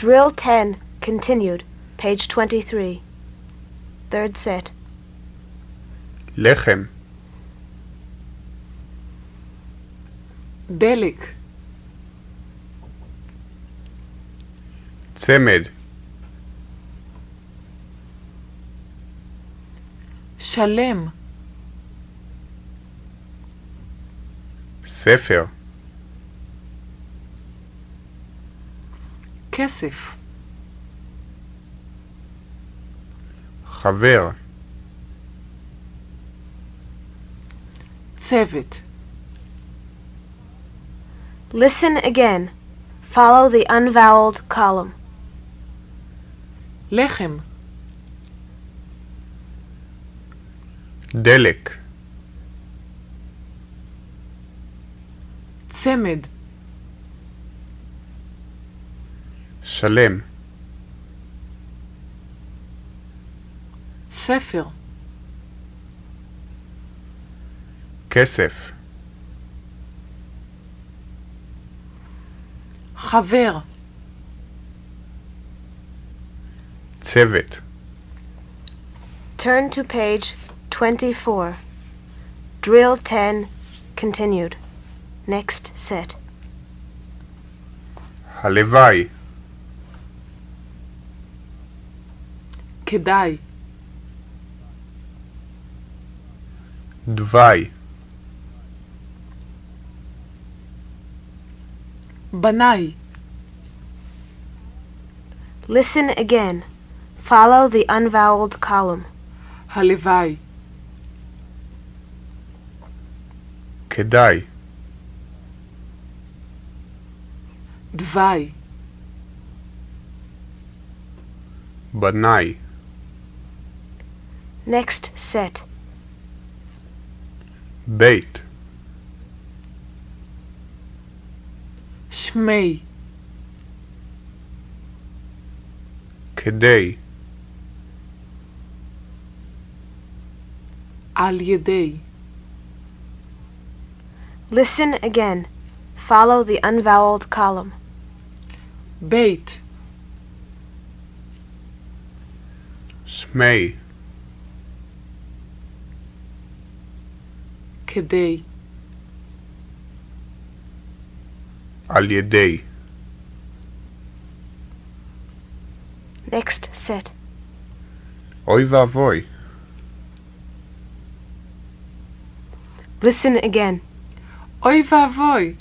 Drill 10, continued, page 23. Third set. לחם, דלק, צמד, שלם, ספר, כסף, חבר, צוות, Listen again. Follow the unvoweled column. לחם, דלק, צמד, שלם, ספר, כסף, חבר, צוות, Turn to page 24. Drill 10, continued. Next set. הלוואי, כדאי, דווי, בנאי, Listen again. Follow the unvoweled column. הלוואי, כדאי, דווי, בנאי, Next set. בית, שמי, כדי, על ידי, Listen again. Follow the unvoweled column. בית, שמי, כדי, על ידי, Next set. אוי ואבוי, Listen again. אוי ואבוי,